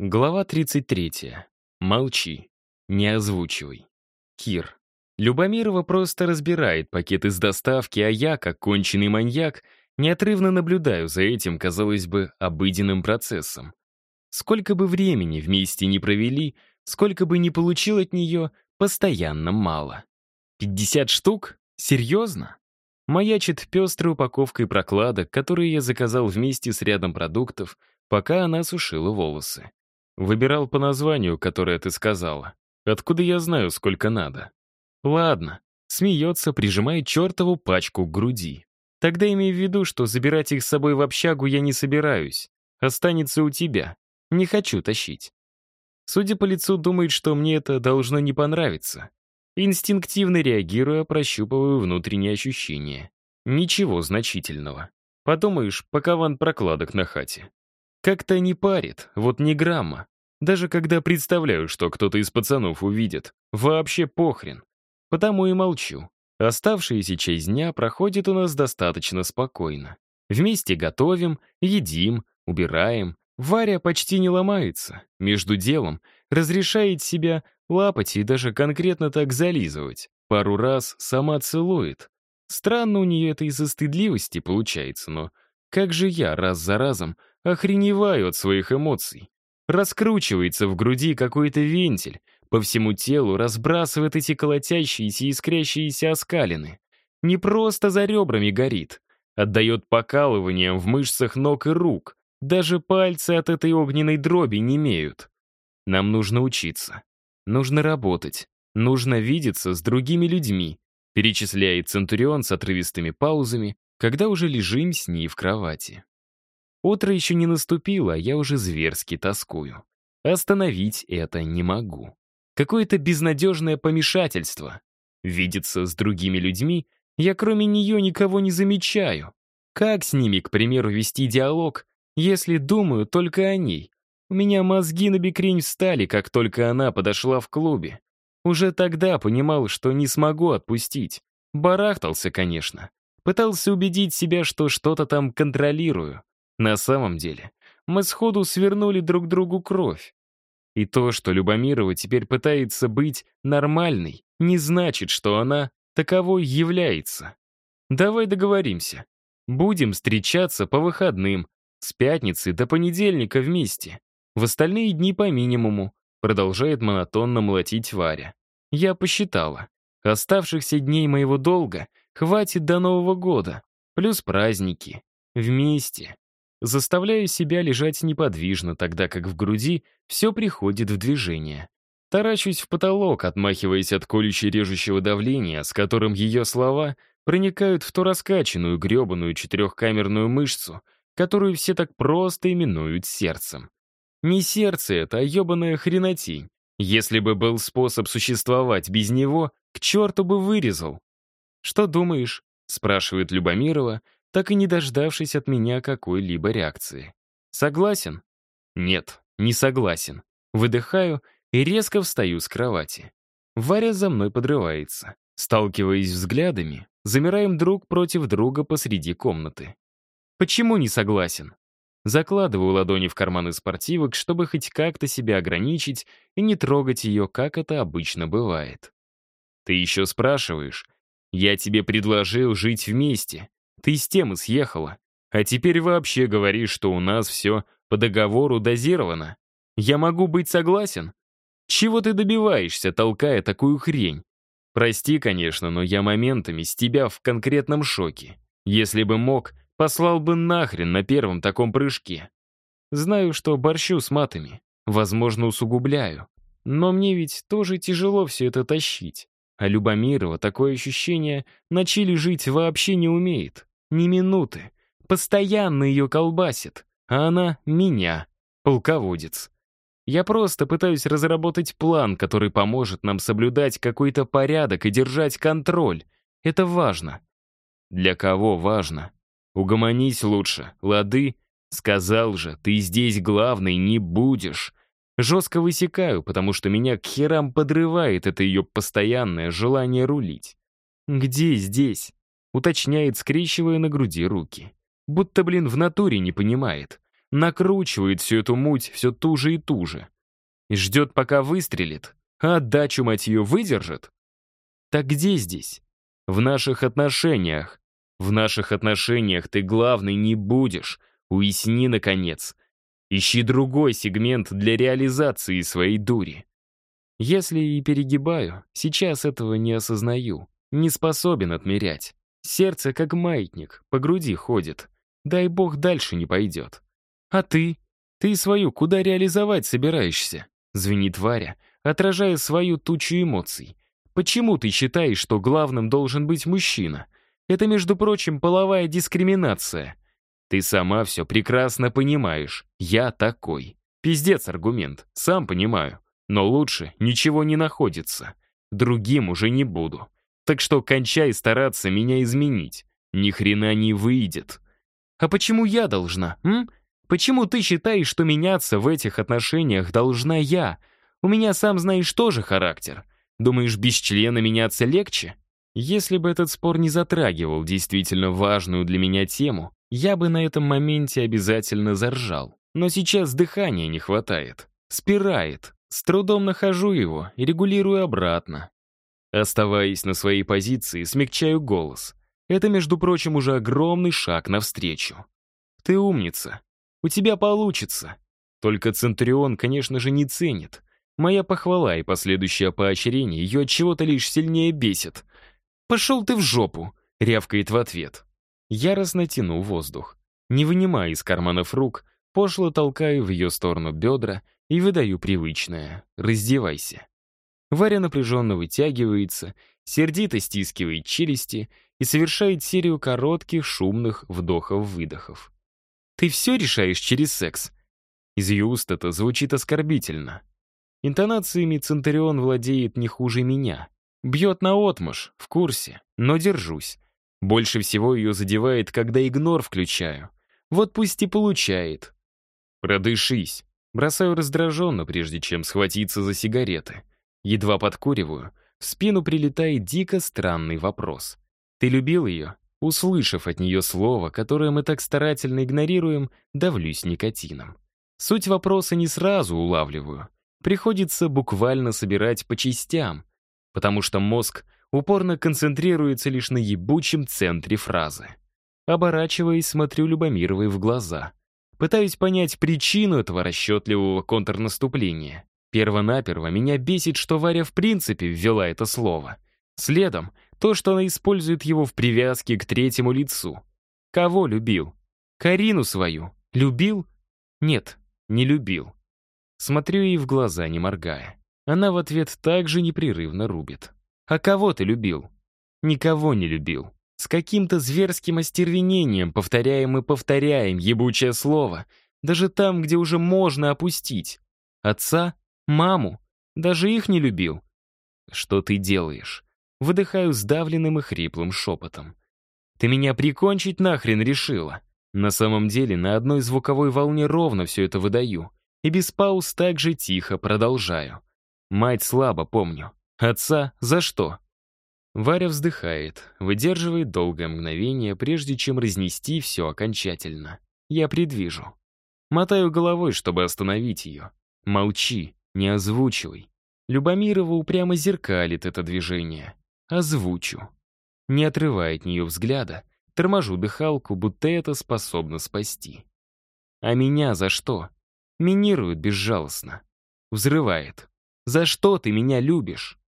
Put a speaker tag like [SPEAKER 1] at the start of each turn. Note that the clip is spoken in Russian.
[SPEAKER 1] Глава 33. Молчи. Не озвучивай. Кир. Любомирова просто разбирает пакеты с доставки, а я, как конченый маньяк, неотрывно наблюдаю за этим, казалось бы, обыденным процессом. Сколько бы времени вместе не провели, сколько бы не получил от нее, постоянно мало. 50 штук? Серьезно? Маячит пестрой упаковкой прокладок, которые я заказал вместе с рядом продуктов, пока она сушила волосы. Выбирал по названию, которое ты сказала. Откуда я знаю, сколько надо? Ладно. Смеется, прижимает чертову пачку к груди. Тогда имей в виду, что забирать их с собой в общагу я не собираюсь. Останется у тебя. Не хочу тащить. Судя по лицу, думает, что мне это должно не понравиться. Инстинктивно реагируя, прощупываю внутренние ощущения. Ничего значительного. Подумаешь, пока ван прокладок на хате. Как-то не парит, вот ни грамма. Даже когда представляю, что кто-то из пацанов увидит, вообще похрен. Потому и молчу. Оставшаяся часть дня проходит у нас достаточно спокойно. Вместе готовим, едим, убираем. Варя почти не ломается. Между делом разрешает себя лапать и даже конкретно так зализывать. Пару раз сама целует. Странно у нее это из-за стыдливости получается, но как же я раз за разом охреневаю от своих эмоций. Раскручивается в груди какой-то вентиль, по всему телу разбрасывает эти колотящиеся и искрящиеся оскалины. Не просто за ребрами горит, отдает покалыванием в мышцах ног и рук. Даже пальцы от этой огненной дроби не имеют. Нам нужно учиться. Нужно работать. Нужно видеться с другими людьми, перечисляет Центурион с отрывистыми паузами, когда уже лежим с ней в кровати. Утро еще не наступило, а я уже зверски тоскую. Остановить это не могу. Какое-то безнадежное помешательство. Видеться с другими людьми я кроме нее никого не замечаю. Как с ними, к примеру, вести диалог, если думаю только о ней? У меня мозги на бекрень встали, как только она подошла в клубе. Уже тогда понимал, что не смогу отпустить. Барахтался, конечно. Пытался убедить себя, что что-то там контролирую. На самом деле, мы сходу свернули друг другу кровь. И то, что Любомирова теперь пытается быть нормальной, не значит, что она таковой является. Давай договоримся. Будем встречаться по выходным, с пятницы до понедельника вместе. В остальные дни по минимуму, продолжает монотонно молотить Варя. Я посчитала. Оставшихся дней моего долга хватит до Нового года, плюс праздники. Вместе. Заставляю себя лежать неподвижно, тогда как в груди все приходит в движение. Таращусь в потолок, отмахиваясь от колюще-режущего давления, с которым ее слова проникают в ту раскачанную, гребаную четырехкамерную мышцу, которую все так просто именуют сердцем. Не сердце это, а ебаная хренотень. Если бы был способ существовать без него, к черту бы вырезал. «Что думаешь?» — спрашивает Любомирова, так и не дождавшись от меня какой-либо реакции. «Согласен?» «Нет, не согласен». Выдыхаю и резко встаю с кровати. Варя за мной подрывается. Сталкиваясь взглядами, замираем друг против друга посреди комнаты. «Почему не согласен?» Закладываю ладони в карманы спортивок, чтобы хоть как-то себя ограничить и не трогать ее, как это обычно бывает. «Ты еще спрашиваешь? Я тебе предложил жить вместе. Ты с темы съехала. А теперь вообще говоришь, что у нас все по договору дозировано. Я могу быть согласен? Чего ты добиваешься, толкая такую хрень? Прости, конечно, но я моментами с тебя в конкретном шоке. Если бы мог, Послал бы нахрен на первом таком прыжке. Знаю, что борщу с матами. Возможно, усугубляю. Но мне ведь тоже тяжело все это тащить. А Любомирова такое ощущение на чили жить вообще не умеет. Ни минуты. Постоянно ее колбасит. А она меня. Полководец. Я просто пытаюсь разработать план, который поможет нам соблюдать какой-то порядок и держать контроль. Это важно. Для кого важно? Угомонись лучше, лады? Сказал же, ты здесь главный не будешь. Жестко высекаю, потому что меня к херам подрывает это ее постоянное желание рулить. «Где здесь?» — уточняет, скрещивая на груди руки. Будто, блин, в натуре не понимает. накручивает всю эту муть все туже и туже. И ждет, пока выстрелит, а отдачу, мать ее, выдержит. Так где здесь? В наших отношениях. В наших отношениях ты главный не будешь. Уясни, наконец. Ищи другой сегмент для реализации своей дури. Если и перегибаю, сейчас этого не осознаю. Не способен отмерять. Сердце как маятник, по груди ходит. Дай бог дальше не пойдет. А ты? Ты свою куда реализовать собираешься? Звенит Варя, отражая свою тучу эмоций. Почему ты считаешь, что главным должен быть мужчина? Это, между прочим, половая дискриминация. Ты сама все прекрасно понимаешь. Я такой. Пиздец аргумент, сам понимаю. Но лучше ничего не находится. Другим уже не буду. Так что кончай стараться меня изменить. Ни хрена не выйдет. А почему я должна, м? Почему ты считаешь, что меняться в этих отношениях должна я? У меня, сам знаешь, тоже характер. Думаешь, без члена меняться легче? Если бы этот спор не затрагивал действительно важную для меня тему, я бы на этом моменте обязательно заржал. Но сейчас дыхания не хватает. Спирает. С трудом нахожу его и регулирую обратно. Оставаясь на своей позиции, смягчаю голос. Это, между прочим, уже огромный шаг навстречу. Ты умница. У тебя получится. Только Центурион, конечно же, не ценит. Моя похвала и последующее поощрение ее от чего-то лишь сильнее бесит. «Пошел ты в жопу!» — рявкает в ответ. Яростно тяну воздух. Не вынимая из карманов рук, пошло толкаю в ее сторону бедра и выдаю привычное «раздевайся». Варя напряженно вытягивается, сердито стискивает челюсти и совершает серию коротких шумных вдохов-выдохов. «Ты все решаешь через секс?» Из ее уст это звучит оскорбительно. Интонациями Центурион владеет не хуже меня. Бьет наотмашь, в курсе, но держусь. Больше всего ее задевает, когда игнор включаю. Вот пусть и получает. Продышись. Бросаю раздраженно, прежде чем схватиться за сигареты. Едва подкуриваю, в спину прилетает дико странный вопрос. «Ты любил ее?» Услышав от нее слово, которое мы так старательно игнорируем, давлюсь никотином. Суть вопроса не сразу улавливаю. Приходится буквально собирать по частям, потому что мозг упорно концентрируется лишь на ебучем центре фразы. Оборачиваясь, смотрю Любомировой в глаза. Пытаюсь понять причину этого расчетливого контрнаступления. Первонаперво меня бесит, что Варя в принципе ввела это слово. Следом то, что она использует его в привязке к третьему лицу. Кого любил? Карину свою. Любил? Нет, не любил. Смотрю ей в глаза, не моргая. Она в ответ также непрерывно рубит. «А кого ты любил?» «Никого не любил. С каким-то зверским остервенением повторяем и повторяем ебучее слово, даже там, где уже можно опустить. Отца Маму. Даже их не любил. Что ты делаешь? Выдыхаю сдавленным и хриплым шепотом. Ты меня прикончить нахрен решила. На самом деле на одной звуковой волне ровно все это выдаю. И без пауз так же тихо продолжаю. Мать слабо помню. Отца за что? Варя вздыхает, выдерживает долгое мгновение, прежде чем разнести все окончательно. Я предвижу. Мотаю головой, чтобы остановить ее. Молчи. Не озвучивай. Любомирова упрямо зеркалит это движение. Озвучу. Не отрывая от нее взгляда, торможу дыхалку, будто это способно спасти. А меня за что? Минирует безжалостно. Взрывает. За что ты меня любишь?